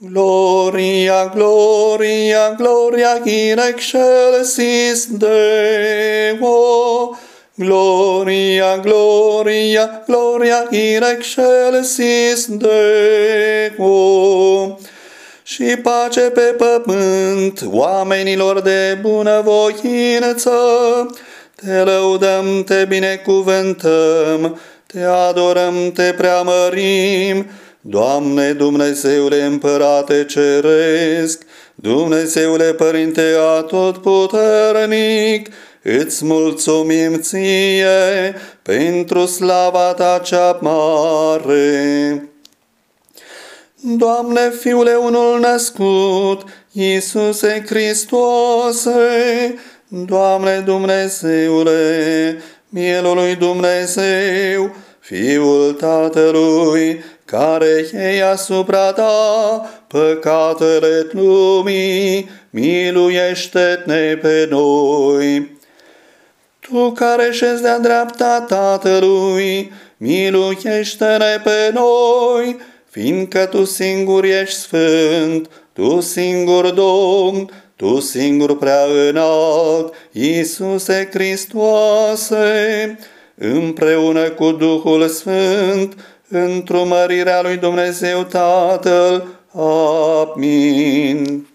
Gloria, gloria, gloria in excelsis Deo. Gloria, gloria, gloria in excelsis Deo. Și pace pe pământ oamenilor de bunăvoință. Te lăudăm, te binecuvântăm, te adorăm, te preamărim, Doamne Dumnezeule Împărate Ceresc, Dumnezeule Părinte Atotputernic, îți mulțumim ție pentru slava ta cea mare. Doamne, Fiule unul născut, Iisuse Hristoase, Doamne Dumnezeule, Mielul lui Dumnezeu, Fiul Tatălui, care iei asupra ta păcatele lumii, miluiește-ne pe noi. Tu care șezi de-a dreapta Tatălui, miluiește-ne pe noi, fiindcă Tu singur ești sfânt, Tu singur Domn, Tu singur prea înalt, Iisuse Hristoase, împreună cu Duhul Sfânt, într-o mărirea lui Dumnezeu Tatăl. Amin.